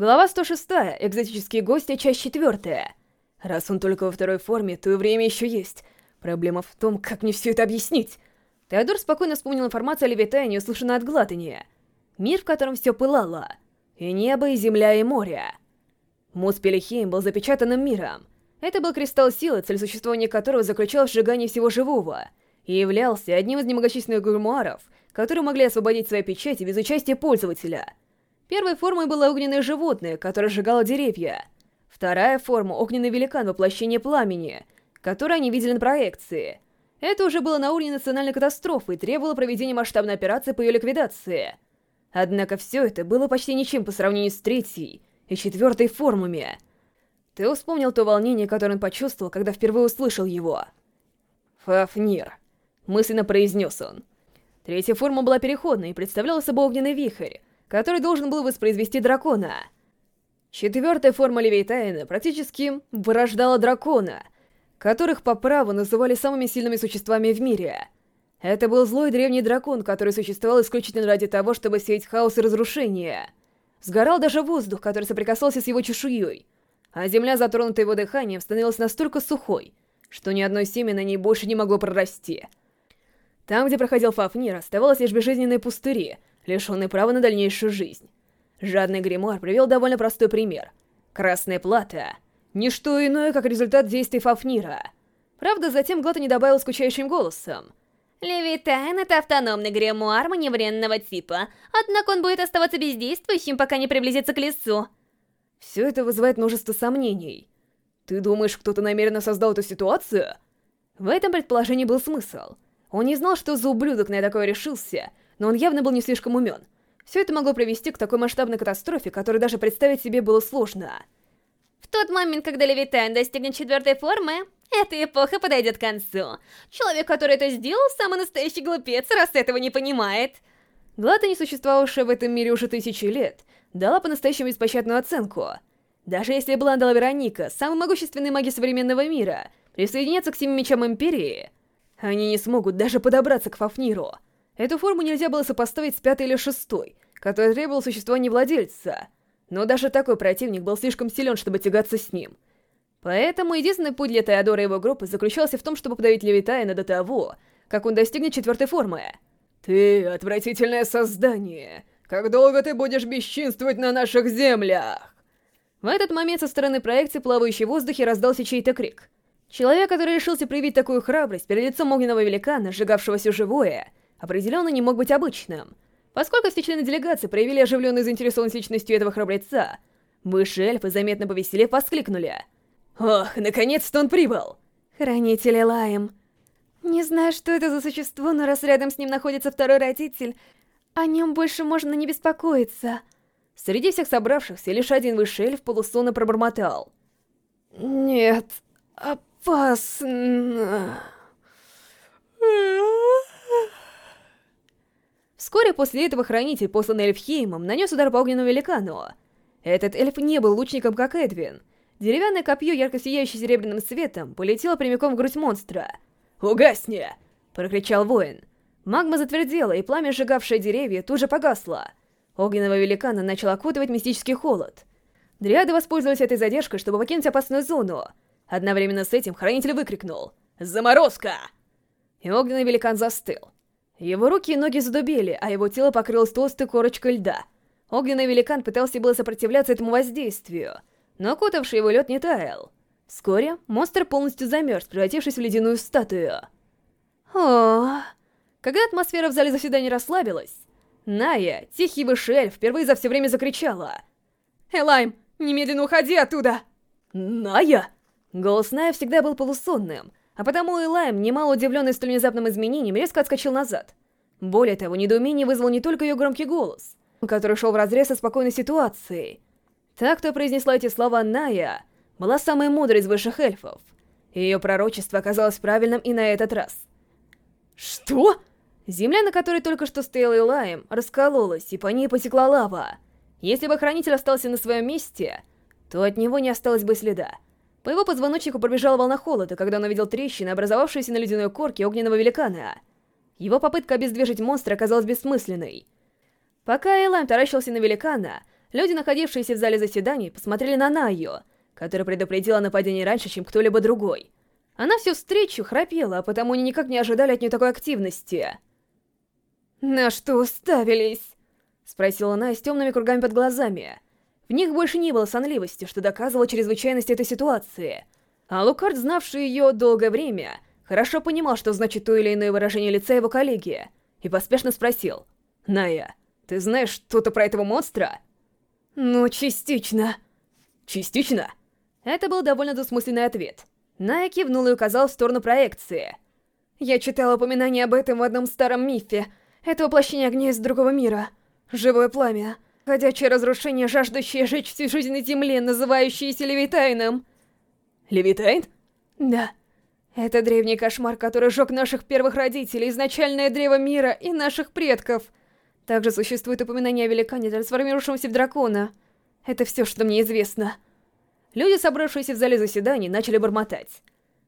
Глава 106. Экзотические гости. Часть 4. Раз он только во второй форме, то и время еще есть. Проблема в том, как мне все это объяснить. Теодор спокойно вспомнил информацию о Левитане, услышанную от Глатания. Мир, в котором все пылало. И небо, и земля, и море. Муспелихейм был запечатанным миром. Это был кристалл силы, цель существования которого заключалась в сжигании всего живого, и являлся одним из немногочисленных гурмуаров, которые могли освободить свои печати без участия пользователя — Первой формой было огненное животное, которое сжигало деревья. Вторая форма — огненный великан воплощение пламени, которое они видели на проекции. Это уже было на уровне национальной катастрофы и требовало проведения масштабной операции по ее ликвидации. Однако все это было почти ничем по сравнению с третьей и четвертой формами. Ты вспомнил то волнение, которое он почувствовал, когда впервые услышал его. «Фафнир», — мысленно произнес он. Третья форма была переходной и представляла собой огненный вихрь, который должен был воспроизвести дракона. Четвертая форма Левитайна практически вырождала дракона, которых по праву называли самыми сильными существами в мире. Это был злой древний дракон, который существовал исключительно ради того, чтобы сеять хаос и разрушение. Сгорал даже воздух, который соприкасался с его чешуей, а земля, затронутая его дыханием, становилась настолько сухой, что ни одно семя на ней больше не могло прорасти. Там, где проходил Фафнир, оставалось лишь безжизненные пустыри — лишенный права на дальнейшую жизнь. Жадный гримуар привел довольно простой пример. Красная плата — ничто иное, как результат действий Фафнира. Правда, затем Глота не добавил скучающим голосом. Левитайн — это автономный гримуар маневренного типа, однако он будет оставаться бездействующим, пока не приблизится к лесу. Все это вызывает множество сомнений. Ты думаешь, кто-то намеренно создал эту ситуацию? В этом предположении был смысл. Он не знал, что за ублюдок на такое решился, но он явно был не слишком умен. Все это могло привести к такой масштабной катастрофе, которую даже представить себе было сложно. В тот момент, когда Левитайн достигнет четвертой формы, эта эпоха подойдет к концу. Человек, который это сделал, самый настоящий глупец, раз этого не понимает. Глата, не существовавшая в этом мире уже тысячи лет, дала по-настоящему беспощадную оценку. Даже если Бландала Вероника, самый могущественный маги современного мира, присоединятся к Семи Мечам Империи, они не смогут даже подобраться к Фафниру. Эту форму нельзя было сопоставить с пятой или шестой, которая требовала существования владельца. Но даже такой противник был слишком силен, чтобы тягаться с ним. Поэтому единственный путь для Теодора и его группы заключался в том, чтобы подавить Левитайна до того, как он достигнет четвертой формы. «Ты отвратительное создание! Как долго ты будешь бесчинствовать на наших землях?» В этот момент со стороны проекции плавающей в воздухе раздался чей-то крик. Человек, который решился проявить такую храбрость перед лицом огненного великана, сжигавшего все живое, определенно не мог быть обычным. Поскольку все члены делегации проявили оживленную заинтересованность личностью этого храбреца, высшие эльфы, заметно повеселев, воскликнули. «Ох, наконец-то он прибыл!» Хранитель Лаем. Не знаю, что это за существо, но раз рядом с ним находится второй родитель, о нем больше можно не беспокоиться. Среди всех собравшихся лишь один высший эльф полусонно пробормотал. «Нет, опасно...» Вскоре после этого Хранитель, посланный Эльфхеймом, нанес удар по огненному великану. Этот эльф не был лучником, как Эдвин. Деревянное копье, ярко сияющее серебряным светом, полетело прямиком в грудь монстра. «Угасни!» — прокричал воин. Магма затвердела, и пламя, сжигавшее деревья, тут же погасло. Огненного великана начал окутывать мистический холод. Дриады воспользовались этой задержкой, чтобы покинуть опасную зону. Одновременно с этим Хранитель выкрикнул «Заморозка!» И огненный великан застыл. Его руки и ноги задубели, а его тело покрылось толстой корочкой льда. Огненный великан пытался было сопротивляться этому воздействию, но окутавший его лед не таял. Вскоре монстр полностью замерз, превратившись в ледяную статую. О, Когда атмосфера в зале заседания расслабилась, Ная, тихий высший эльф, впервые за все время закричала. «Элайм, немедленно уходи оттуда!» «Ная?» Голос Ная всегда был полусонным, а потому Элайм, немало удивленный столь внезапным изменением, резко отскочил назад. Более того, недоумение вызвал не только ее громкий голос, который шел вразрез со спокойной ситуацией. Та, кто произнесла эти слова Ная, была самой мудрой из высших эльфов. Ее пророчество оказалось правильным и на этот раз. «Что?» Земля, на которой только что стоял Элайм, раскололась, и по ней потекла лава. Если бы Хранитель остался на своем месте, то от него не осталось бы следа. По его позвоночнику пробежала волна холода, когда он увидел трещины, образовавшиеся на ледяной корке огненного великана. Его попытка обездвижить монстра оказалась бессмысленной. Пока Элайм таращился на великана, Люди, находившиеся в зале заседаний, посмотрели на Найю, которая предупредила о нападении раньше, чем кто-либо другой. Она всю встречу храпела, а потому они никак не ожидали от нее такой активности. «На что уставились?» — спросила она с темными кругами под глазами. В них больше не было сонливости, что доказывало чрезвычайность этой ситуации. А Лукард, знавший ее долгое время, хорошо понимал, что значит то или иное выражение лица его коллеги, и поспешно спросил. «Ная, ты знаешь что-то про этого монстра?» «Ну, частично». «Частично?» Это был довольно двусмысленный ответ. Ная кивнул и указал в сторону проекции. «Я читала упоминание об этом в одном старом мифе. Это воплощение огня из другого мира. Живое пламя. Ходячее разрушение, жаждущее жечь всю жизнь на земле, называющееся Левитайном». «Левитайн?» «Да. Это древний кошмар, который жег наших первых родителей, изначальное древо мира и наших предков». Также существует упоминание о великане, трансформировавшемся в дракона. Это все, что мне известно. Люди, собравшиеся в зале заседаний, начали бормотать.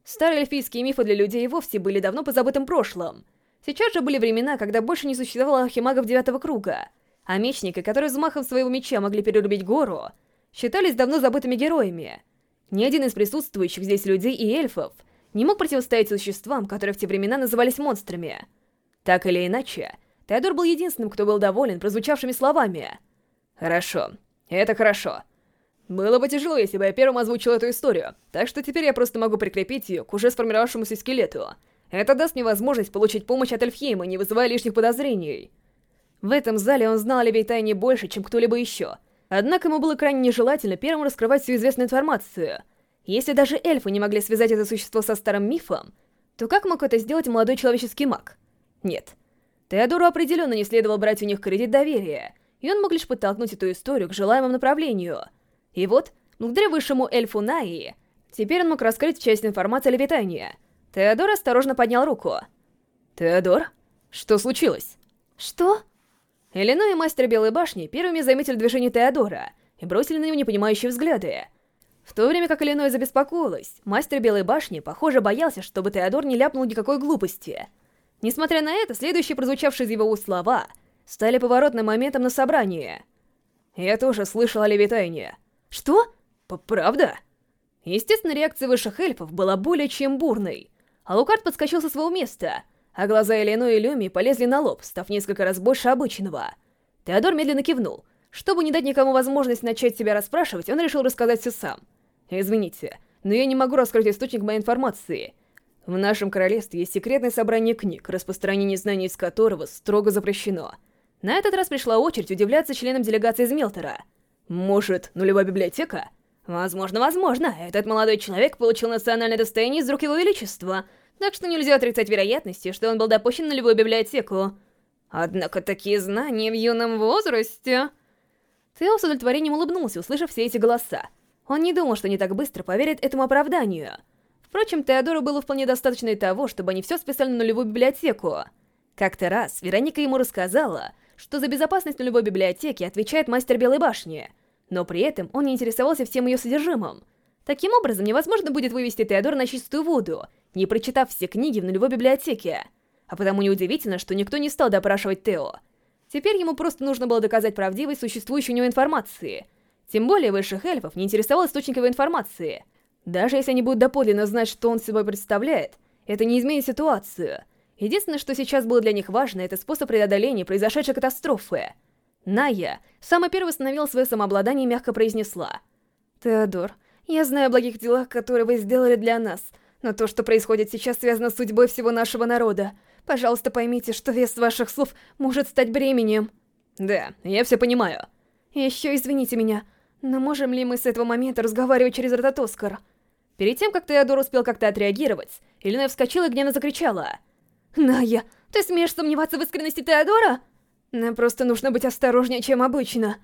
Старые эльфийские мифы для людей и вовсе были давно позабытым прошлым. Сейчас же были времена, когда больше не существовало архимагов девятого круга, а мечники, которые взмахом своего меча могли перерубить гору, считались давно забытыми героями. Ни один из присутствующих здесь людей и эльфов не мог противостоять существам, которые в те времена назывались монстрами. Так или иначе, Теодор был единственным, кто был доволен прозвучавшими словами. «Хорошо. Это хорошо. Было бы тяжело, если бы я первым озвучил эту историю, так что теперь я просто могу прикрепить ее к уже сформировавшемуся скелету. Это даст мне возможность получить помощь от Эльфхейма, не вызывая лишних подозрений». В этом зале он знал о Левитайне больше, чем кто-либо еще. Однако ему было крайне нежелательно первым раскрывать всю известную информацию. Если даже эльфы не могли связать это существо со старым мифом, то как мог это сделать молодой человеческий маг? Нет. Теодору определенно не следовало брать у них кредит доверия, и он мог лишь подтолкнуть эту историю к желаемому направлению. И вот, благодаря высшему эльфу Наи, теперь он мог раскрыть часть информации о левитании. Теодор осторожно поднял руку. «Теодор? Что случилось?» «Что?» Элино и мастер Белой Башни первыми заметили движение Теодора и бросили на него непонимающие взгляды. В то время как Иллиной забеспокоилась, мастер Белой Башни, похоже, боялся, чтобы Теодор не ляпнул никакой глупости — Несмотря на это, следующие прозвучавшие из его уст слова стали поворотным моментом на собрании. Я тоже слышал о левитании. Что? Правда? Естественно, реакция высших эльфов была более чем бурной. Алукард подскочил со своего места, а глаза Элену и Люми полезли на лоб, став несколько раз больше обычного. Теодор медленно кивнул. Чтобы не дать никому возможность начать себя расспрашивать, он решил рассказать все сам. «Извините, но я не могу раскрыть источник моей информации. В нашем королевстве есть секретное собрание книг, распространение знаний из которого строго запрещено. На этот раз пришла очередь удивляться членам делегации из Мелтера. Может, нулевая библиотека? Возможно, возможно. Этот молодой человек получил национальное достояние из рук его величества, так что нельзя отрицать вероятности, что он был допущен в нулевую библиотеку. Однако такие знания в юном возрасте... Тео с удовлетворением улыбнулся, услышав все эти голоса. Он не думал, что не так быстро поверит этому оправданию — Впрочем, Теодору было вполне достаточно и того, чтобы они все списали на нулевую библиотеку. Как-то раз Вероника ему рассказала, что за безопасность нулевой библиотеки отвечает мастер Белой Башни, но при этом он не интересовался всем ее содержимым. Таким образом, невозможно будет вывести Теодора на чистую воду, не прочитав все книги в нулевой библиотеке. А потому неудивительно, что никто не стал допрашивать Тео. Теперь ему просто нужно было доказать правдивость существующей у него информации. Тем более высших эльфов не интересовал источник его информации — даже если они будут доподлинно знать, что он собой представляет, это не изменит ситуацию. Единственное, что сейчас было для них важно, это способ преодоления произошедшей катастрофы. Ная, самый первый восстановила свое самообладание и мягко произнесла. «Теодор, я знаю о благих делах, которые вы сделали для нас, но то, что происходит сейчас, связано с судьбой всего нашего народа. Пожалуйста, поймите, что вес ваших слов может стать бременем». «Да, я все понимаю». «Еще извините меня, но можем ли мы с этого момента разговаривать через Рототоскар?» Перед тем, как Теодор успел как-то отреагировать, Элина вскочила и гневно закричала. «Ная, ты смеешь сомневаться в искренности Теодора?» «Нам просто нужно быть осторожнее, чем обычно».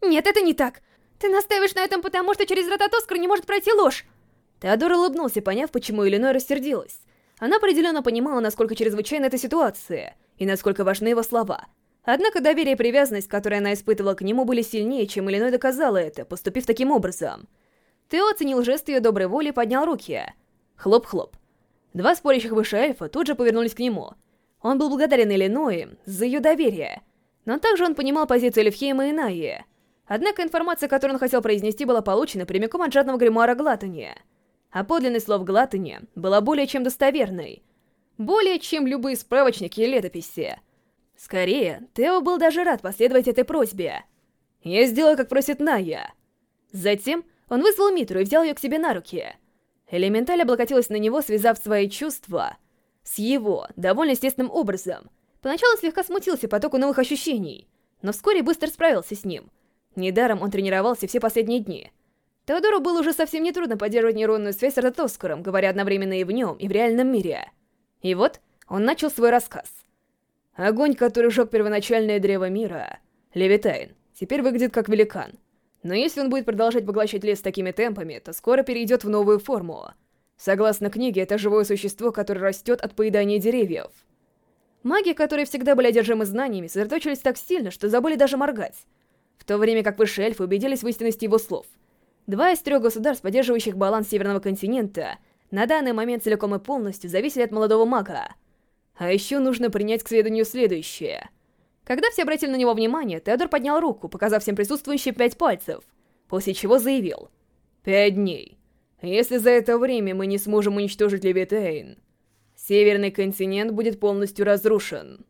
«Нет, это не так. Ты настаиваешь на этом потому, что через Рототоскар не может пройти ложь». Теодор улыбнулся, поняв, почему Иллиной рассердилась. Она определенно понимала, насколько чрезвычайна эта ситуация, и насколько важны его слова. Однако доверие и привязанность, которые она испытывала к нему, были сильнее, чем Иллиной доказала это, поступив таким образом. Тео оценил жест ее доброй воли и поднял руки. Хлоп-хлоп. Два спорящих выше эльфа тут же повернулись к нему. Он был благодарен Иллинойи за ее доверие, но также он понимал позицию Эльфхейма и Найи. Однако информация, которую он хотел произнести, была получена прямиком от жадного гримуара Глатани. А подлинный слов Глатани была более чем достоверной. Более чем любые справочники и летописи. Скорее, Тео был даже рад последовать этой просьбе. Я сделаю, как просит Ная. Затем он вызвал Митру и взял ее к себе на руки. Элементаль облокотилась на него, связав свои чувства с его, довольно естественным образом. Поначалу слегка смутился потоку новых ощущений, но вскоре быстро справился с ним. Недаром он тренировался все последние дни. Теодору было уже совсем нетрудно поддерживать нейронную связь с Ратоскором, говоря одновременно и в нем, и в реальном мире. И вот он начал свой рассказ. Огонь, который жег первоначальное древо мира, Левитайн, теперь выглядит как великан. Но если он будет продолжать поглощать лес такими темпами, то скоро перейдет в новую форму. Согласно книге, это живое существо, которое растет от поедания деревьев. Маги, которые всегда были одержимы знаниями, сосредоточились так сильно, что забыли даже моргать. В то время как высшие эльфы убедились в истинности его слов. Два из трех государств, поддерживающих баланс Северного континента, на данный момент целиком и полностью зависели от молодого мага. А еще нужно принять к сведению следующее. Когда все обратили на него внимание, Теодор поднял руку, показав всем присутствующим пять пальцев, после чего заявил. «Пять дней. Если за это время мы не сможем уничтожить Левитейн, Северный континент будет полностью разрушен».